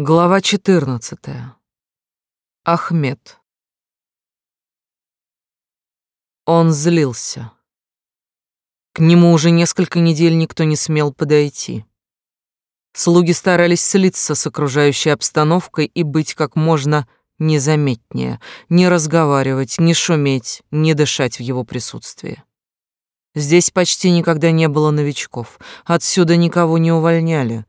Глава 14. Ахмед. Он злился. К нему уже несколько недель никто не смел подойти. Слуги старались слиться с окружающей обстановкой и быть как можно незаметнее, не разговаривать, не шуметь, не дышать в его присутствии. Здесь почти никогда не было новичков, отсюда никого не увольняли,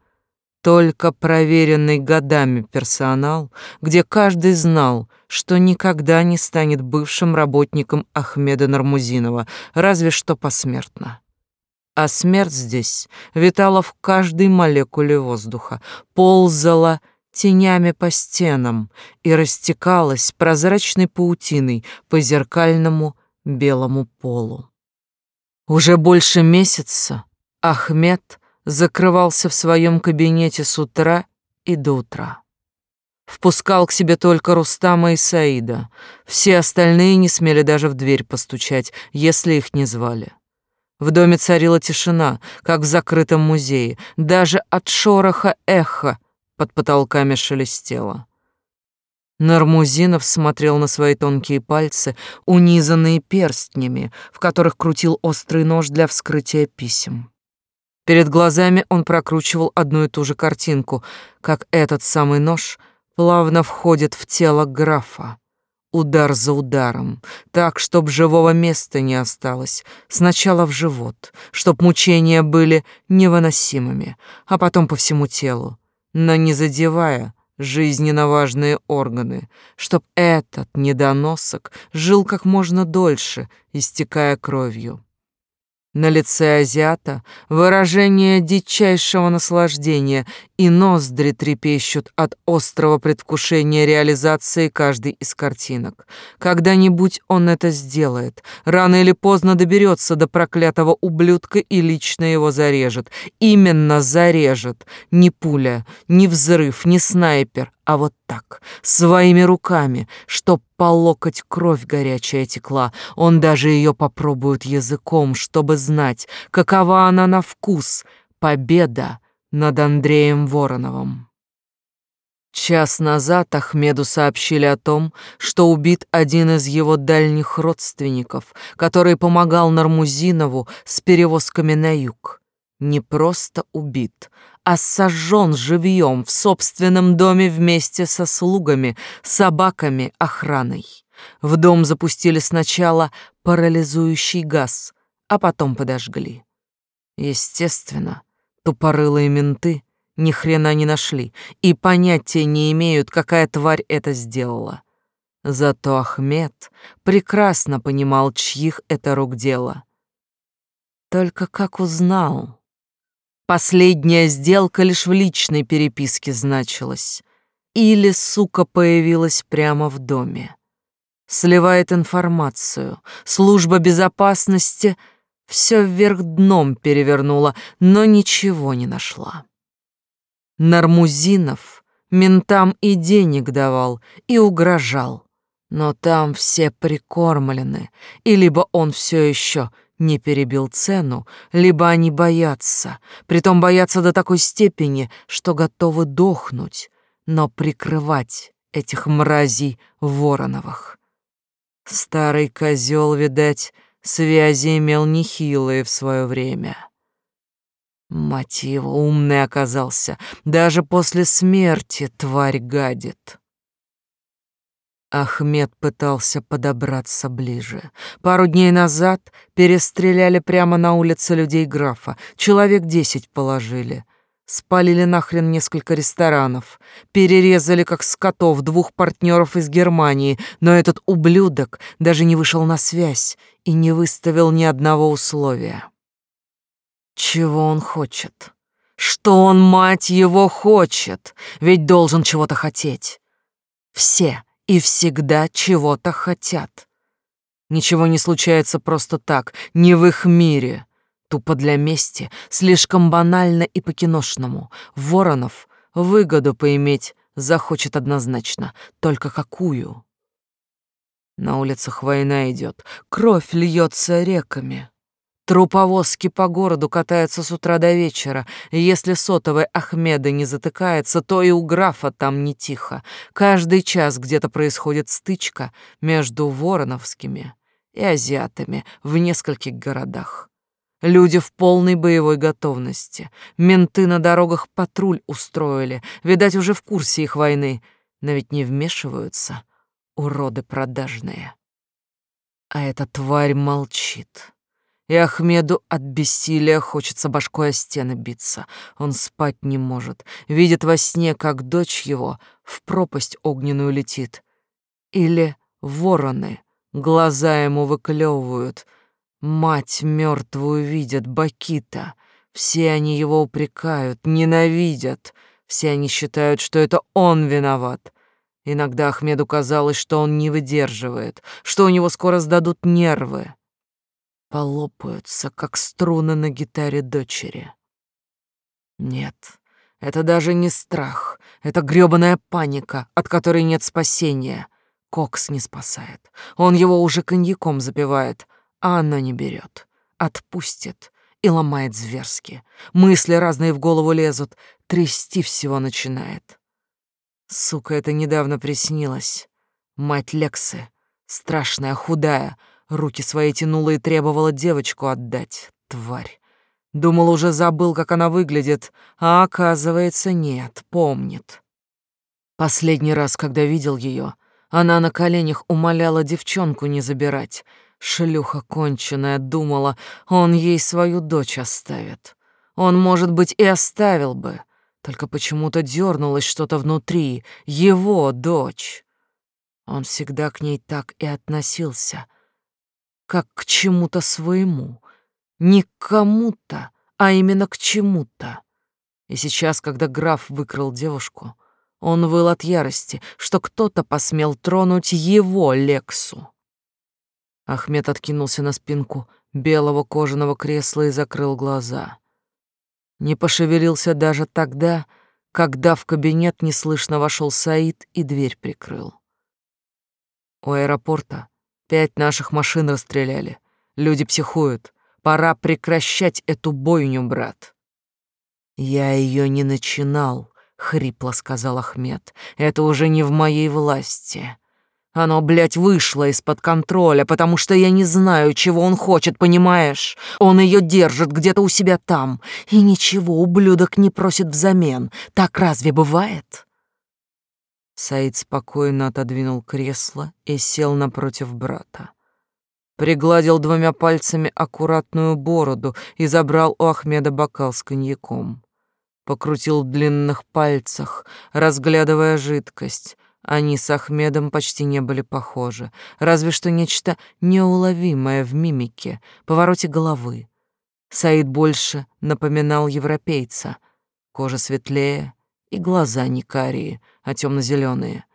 только проверенный годами персонал, где каждый знал, что никогда не станет бывшим работником Ахмеда Нармузинова, разве что посмертно. А смерть здесь витала в каждой молекуле воздуха, ползала тенями по стенам и растекалась прозрачной паутиной по зеркальному белому полу. Уже больше месяца Ахмед закрывался в своем кабинете с утра и до утра. Впускал к себе только Рустама и Саида. Все остальные не смели даже в дверь постучать, если их не звали. В доме царила тишина, как в закрытом музее. Даже от шороха эхо под потолками шелестело. Нармузинов смотрел на свои тонкие пальцы, унизанные перстнями, в которых крутил острый нож для вскрытия писем. Перед глазами он прокручивал одну и ту же картинку, как этот самый нож плавно входит в тело графа. Удар за ударом, так, чтоб живого места не осталось. Сначала в живот, чтоб мучения были невыносимыми, а потом по всему телу, но не задевая жизненно важные органы, чтоб этот недоносок жил как можно дольше, истекая кровью. На лице азиата выражение дичайшего наслаждения, и ноздри трепещут от острого предвкушения реализации каждой из картинок. Когда-нибудь он это сделает, рано или поздно доберется до проклятого ублюдка и лично его зарежет. Именно зарежет. Не пуля, не взрыв, не снайпер, а вот так, своими руками, чтоб по локоть кровь горячая текла. Он даже ее попробует языком, чтобы знать, какова она на вкус. Победа над Андреем Вороновым. Час назад Ахмеду сообщили о том, что убит один из его дальних родственников, который помогал Нармузинову с перевозками на юг. Не просто убит, а сожжен живьем в собственном доме вместе со слугами, собаками, охраной. В дом запустили сначала парализующий газ, а потом подожгли. Естественно, тупорылые менты ни хрена не нашли и понятия не имеют, какая тварь это сделала. Зато Ахмед прекрасно понимал, чьих это рук дело. Только как узнал? Последняя сделка лишь в личной переписке значилась. Или сука появилась прямо в доме. Сливает информацию. Служба безопасности все вверх дном перевернула, но ничего не нашла. Нармузинов ментам и денег давал, и угрожал. Но там все прикормлены, и либо он все еще не перебил цену, либо они боятся, притом боятся до такой степени, что готовы дохнуть, но прикрывать этих мразей Вороновых. Старый козел, видать, связи имел нехилые в свое время. Его, умный оказался, даже после смерти тварь гадит. Ахмед пытался подобраться ближе. Пару дней назад перестреляли прямо на улице людей графа. Человек десять положили. Спалили нахрен несколько ресторанов. Перерезали, как скотов, двух партнеров из Германии. Но этот ублюдок даже не вышел на связь и не выставил ни одного условия. Чего он хочет? Что он, мать его, хочет? Ведь должен чего-то хотеть. Все и всегда чего-то хотят. Ничего не случается просто так, не в их мире. Тупо для мести, слишком банально и по-киношному. Воронов выгоду поиметь захочет однозначно, только какую? На улицах война идет, кровь льется реками. Труповозки по городу катаются с утра до вечера. Если сотовый Ахмеда не затыкается, то и у графа там не тихо. Каждый час где-то происходит стычка между вороновскими и азиатами в нескольких городах. Люди в полной боевой готовности. Менты на дорогах патруль устроили. Видать, уже в курсе их войны. Но ведь не вмешиваются. Уроды продажные. А эта тварь молчит. И Ахмеду от бессилия хочется башкой о стены биться. Он спать не может. Видит во сне, как дочь его в пропасть огненную летит. Или вороны глаза ему выклевывают — Мать мертвую видят, Бакита. Все они его упрекают, ненавидят. Все они считают, что это он виноват. Иногда Ахмеду казалось, что он не выдерживает, что у него скоро сдадут нервы. Полопаются, как струны на гитаре дочери. Нет, это даже не страх, это грёбаная паника, от которой нет спасения. Кокс не спасает. Он его уже коньяком запивает — а она не берет, отпустит и ломает зверски. Мысли разные в голову лезут, трясти всего начинает. Сука, это недавно приснилось. Мать Лексы, страшная, худая, руки свои тянула и требовала девочку отдать, тварь. Думал, уже забыл, как она выглядит, а оказывается, нет, помнит. Последний раз, когда видел ее, она на коленях умоляла девчонку не забирать, Шлюха конченая думала, он ей свою дочь оставит. Он, может быть, и оставил бы, только почему-то дернулось что-то внутри, его дочь. Он всегда к ней так и относился, как к чему-то своему, не к кому-то, а именно к чему-то. И сейчас, когда граф выкрал девушку, он выл от ярости, что кто-то посмел тронуть его Лексу. Ахмед откинулся на спинку белого кожаного кресла и закрыл глаза. Не пошевелился даже тогда, когда в кабинет неслышно вошел Саид и дверь прикрыл. У аэропорта пять наших машин расстреляли. Люди психуют. Пора прекращать эту бойню, брат. Я ее не начинал, хрипло сказал Ахмед. Это уже не в моей власти. Оно, блядь, вышло из-под контроля, потому что я не знаю, чего он хочет, понимаешь? Он ее держит где-то у себя там, и ничего ублюдок не просит взамен. Так разве бывает?» Саид спокойно отодвинул кресло и сел напротив брата. Пригладил двумя пальцами аккуратную бороду и забрал у Ахмеда бокал с коньяком. Покрутил в длинных пальцах, разглядывая жидкость — они с Ахмедом почти не были похожи, разве что нечто неуловимое в мимике, повороте головы. Саид больше напоминал европейца. Кожа светлее и глаза не карие, а темно-зеленые.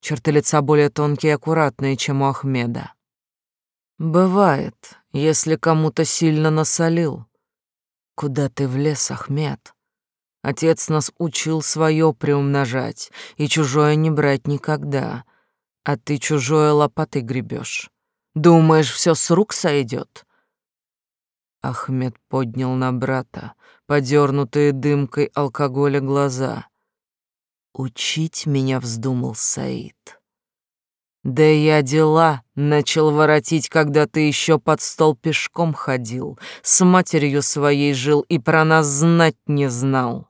Черты лица более тонкие и аккуратные, чем у Ахмеда. Бывает, если кому-то сильно насолил. Куда ты влез, Ахмед? Отец нас учил свое приумножать и чужое не брать никогда. А ты чужое лопатой гребешь. Думаешь, все с рук сойдет? Ахмед поднял на брата подернутые дымкой алкоголя глаза. Учить меня вздумал Саид. Да я дела начал воротить, когда ты еще под стол пешком ходил, с матерью своей жил и про нас знать не знал.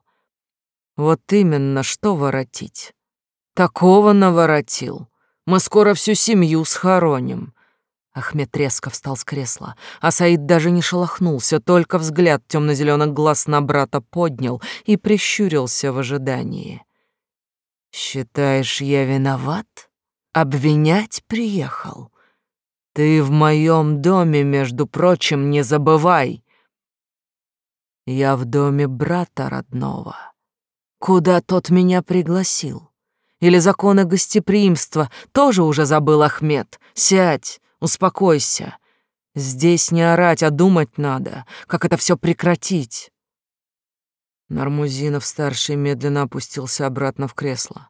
Вот именно, что воротить. Такого наворотил. Мы скоро всю семью схороним. Ахмед резко встал с кресла, а Саид даже не шелохнулся, только взгляд темно-зеленых глаз на брата поднял и прищурился в ожидании. «Считаешь, я виноват? Обвинять приехал? Ты в моем доме, между прочим, не забывай. Я в доме брата родного. Куда тот меня пригласил? Или законы гостеприимства тоже уже забыл Ахмед? Сядь, успокойся. Здесь не орать, а думать надо, как это все прекратить. Нармузинов-старший медленно опустился обратно в кресло.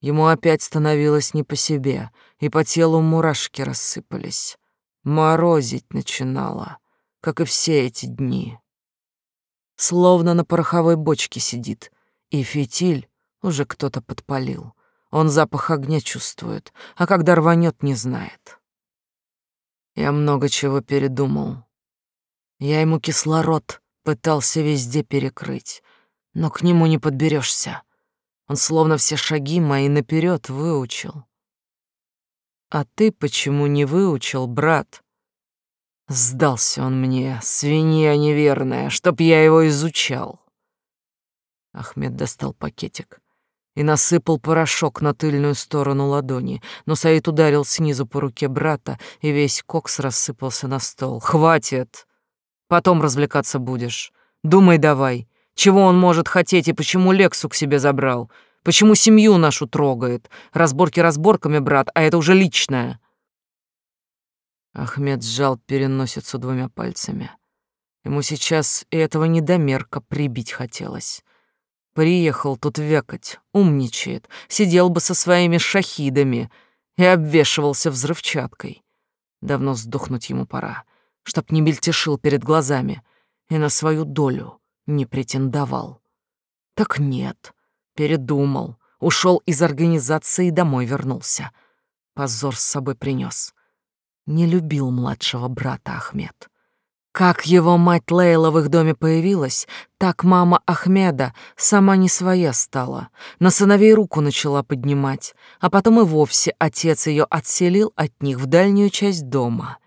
Ему опять становилось не по себе, и по телу мурашки рассыпались. Морозить начинало. как и все эти дни. Словно на пороховой бочке сидит, и фитиль уже кто-то подпалил. Он запах огня чувствует, а когда рванет, не знает. Я много чего передумал. Я ему кислород пытался везде перекрыть, но к нему не подберешься. Он словно все шаги мои наперед выучил. А ты почему не выучил, брат? Сдался он мне, свинья неверная, чтоб я его изучал. Ахмед достал пакетик и насыпал порошок на тыльную сторону ладони, но Саид ударил снизу по руке брата, и весь кокс рассыпался на стол. «Хватит! Потом развлекаться будешь. Думай давай, чего он может хотеть и почему Лексу к себе забрал? Почему семью нашу трогает? Разборки разборками, брат, а это уже личное. Ахмед сжал переносицу двумя пальцами. Ему сейчас и этого недомерка прибить хотелось. Приехал тут вякать, умничает, сидел бы со своими шахидами и обвешивался взрывчаткой. Давно сдохнуть ему пора, чтоб не мельтешил перед глазами и на свою долю не претендовал. Так нет, передумал, ушел из организации и домой вернулся. Позор с собой принес. Не любил младшего брата Ахмед. Как его мать Лейла в их доме появилась, так мама Ахмеда сама не своя стала. На сыновей руку начала поднимать, а потом и вовсе отец ее отселил от них в дальнюю часть дома.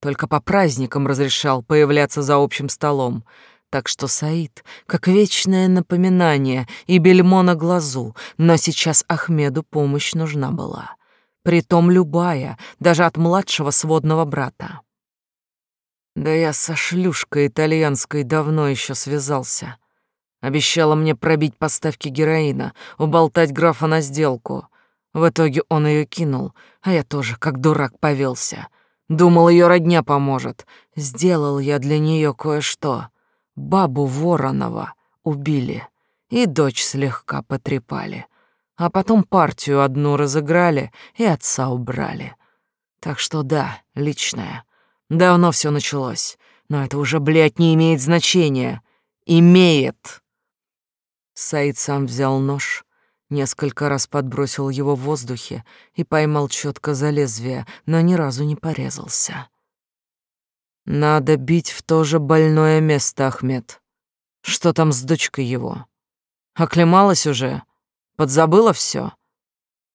Только по праздникам разрешал появляться за общим столом. Так что Саид, как вечное напоминание и бельмо на глазу, но сейчас Ахмеду помощь нужна была. Притом любая, даже от младшего сводного брата. Да я со шлюшкой итальянской давно еще связался. Обещала мне пробить поставки героина, уболтать графа на сделку. В итоге он ее кинул, а я тоже, как дурак, повелся. Думал, ее родня поможет. Сделал я для нее кое-что. Бабу Воронова убили и дочь слегка потрепали, а потом партию одну разыграли и отца убрали. Так что да, личное. Давно все началось, но это уже, блядь, не имеет значения. Имеет. Саид сам взял нож, несколько раз подбросил его в воздухе и поймал четко за лезвие, но ни разу не порезался. Надо бить в то же больное место, Ахмед. Что там с дочкой его? Оклемалась уже? Подзабыла все?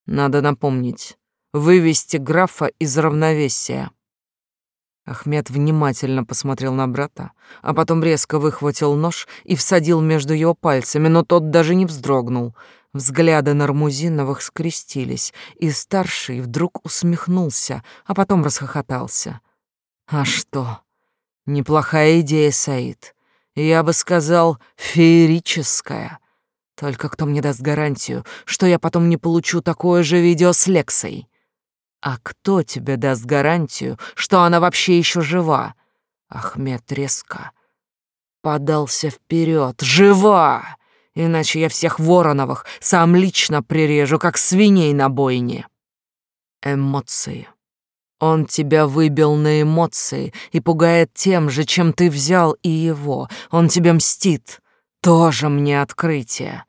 Надо напомнить. Вывести графа из равновесия. Ахмед внимательно посмотрел на брата, а потом резко выхватил нож и всадил между его пальцами, но тот даже не вздрогнул. Взгляды Нармузиновых скрестились, и старший вдруг усмехнулся, а потом расхохотался. А что? Неплохая идея, Саид. Я бы сказал, феерическая. Только кто мне даст гарантию, что я потом не получу такое же видео с Лексой? А кто тебе даст гарантию, что она вообще еще жива? Ахмед резко подался вперед. Жива! Иначе я всех Вороновых сам лично прирежу, как свиней на бойне. Эмоции. Он тебя выбил на эмоции и пугает тем же, чем ты взял и его. Он тебе мстит. Тоже мне открытие.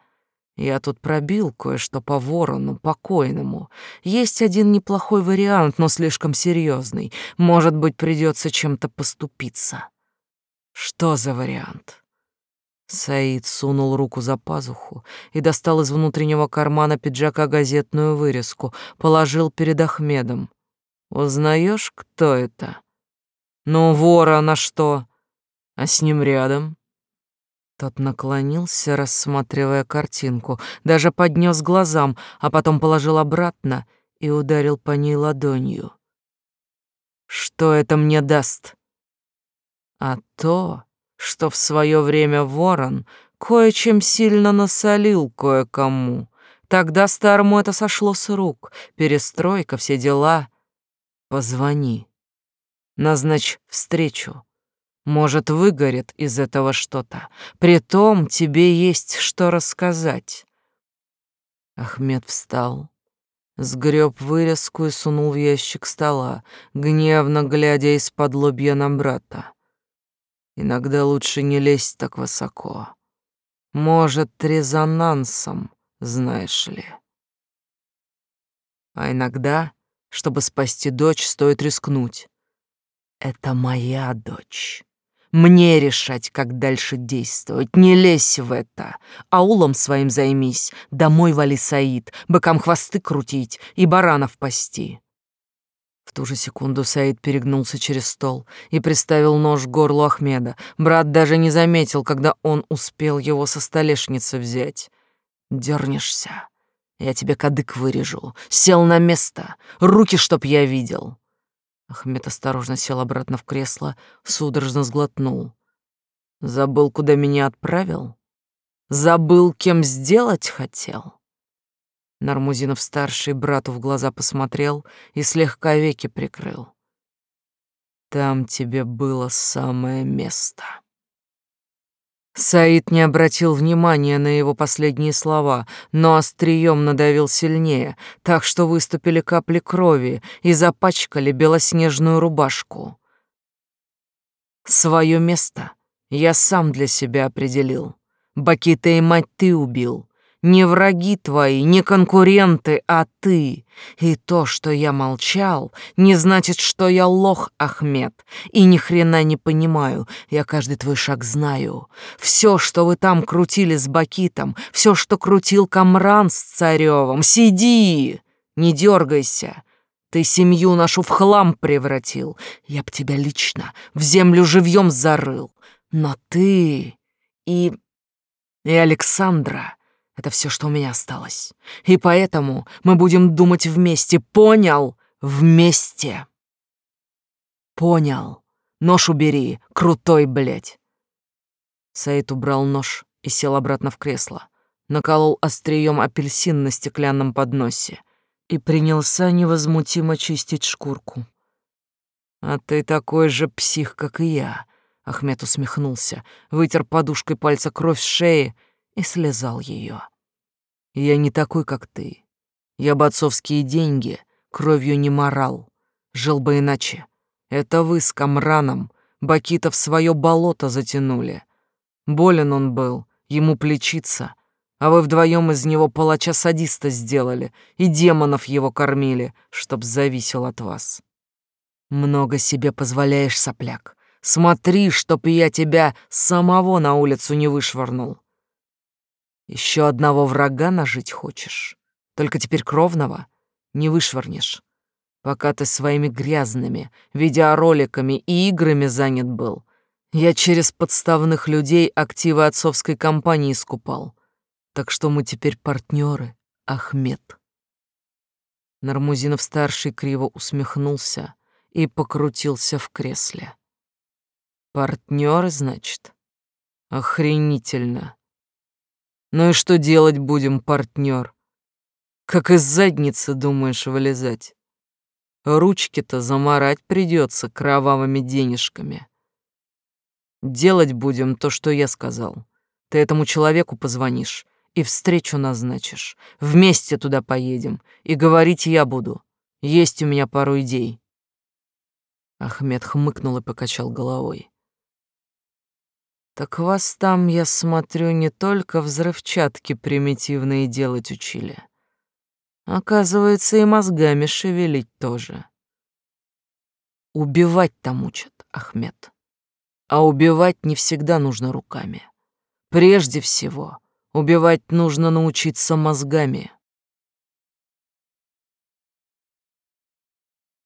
Я тут пробил кое-что по ворону, покойному. Есть один неплохой вариант, но слишком серьезный. Может быть, придется чем-то поступиться. Что за вариант? Саид сунул руку за пазуху и достал из внутреннего кармана пиджака газетную вырезку, положил перед Ахмедом. Узнаешь, кто это? Ну, вора на что? А с ним рядом? Тот наклонился, рассматривая картинку, даже поднес глазам, а потом положил обратно и ударил по ней ладонью. Что это мне даст? А то, что в свое время ворон кое-чем сильно насолил кое-кому. Тогда старому это сошло с рук, перестройка, все дела — Позвони. Назначь встречу. Может, выгорит из этого что-то. Притом тебе есть что рассказать. Ахмед встал, сгреб вырезку и сунул в ящик стола, гневно глядя из-под лобья на брата. Иногда лучше не лезть так высоко. Может, резонансом, знаешь ли. А иногда, чтобы спасти дочь, стоит рискнуть. Это моя дочь. Мне решать, как дальше действовать. Не лезь в это. Аулом своим займись. Домой вали, Саид. Быкам хвосты крутить и баранов пасти. В ту же секунду Саид перегнулся через стол и приставил нож к горлу Ахмеда. Брат даже не заметил, когда он успел его со столешницы взять. Дернешься, я тебе кадык вырежу. Сел на место. Руки, чтоб я видел. Ахмед осторожно сел обратно в кресло, судорожно сглотнул. Забыл, куда меня отправил? Забыл, кем сделать хотел? Нармузинов-старший брату в глаза посмотрел и слегка веки прикрыл. Там тебе было самое место. Саид не обратил внимания на его последние слова, но острием надавил сильнее, так что выступили капли крови и запачкали белоснежную рубашку. Свое место я сам для себя определил. Бакита и мать ты убил, не враги твои, не конкуренты, а ты. И то, что я молчал, не значит, что я лох, Ахмед. И ни хрена не понимаю, я каждый твой шаг знаю. Все, что вы там крутили с Бакитом, все, что крутил Камран с Царевым, сиди, не дергайся. Ты семью нашу в хлам превратил. Я б тебя лично в землю живьем зарыл. Но ты и... и Александра это все, что у меня осталось. И поэтому мы будем думать вместе. Понял? Вместе. Понял. Нож убери, крутой, блядь. Саид убрал нож и сел обратно в кресло. Наколол острием апельсин на стеклянном подносе и принялся невозмутимо чистить шкурку. «А ты такой же псих, как и я», — Ахмед усмехнулся, вытер подушкой пальца кровь с шеи и слезал ее. Я не такой, как ты. Я бы отцовские деньги кровью не морал. Жил бы иначе. Это вы с Камраном Бакита в свое болото затянули. Болен он был, ему плечиться, а вы вдвоем из него палача-садиста сделали и демонов его кормили, чтоб зависел от вас. Много себе позволяешь, сопляк. Смотри, чтоб я тебя самого на улицу не вышвырнул. Еще одного врага нажить хочешь? Только теперь кровного не вышвырнешь. Пока ты своими грязными видеороликами и играми занят был, я через подставных людей активы отцовской компании скупал. Так что мы теперь партнеры, Ахмед. Нармузинов-старший криво усмехнулся и покрутился в кресле. Партнеры, значит? Охренительно. Ну и что делать будем, партнер? Как из задницы думаешь вылезать? Ручки-то заморать придется кровавыми денежками. Делать будем то, что я сказал. Ты этому человеку позвонишь и встречу назначишь. Вместе туда поедем, и говорить я буду. Есть у меня пару идей. Ахмед хмыкнул и покачал головой. Так вас там, я смотрю, не только взрывчатки примитивные делать учили. Оказывается, и мозгами шевелить тоже. Убивать там учат, Ахмед. А убивать не всегда нужно руками. Прежде всего, убивать нужно научиться мозгами.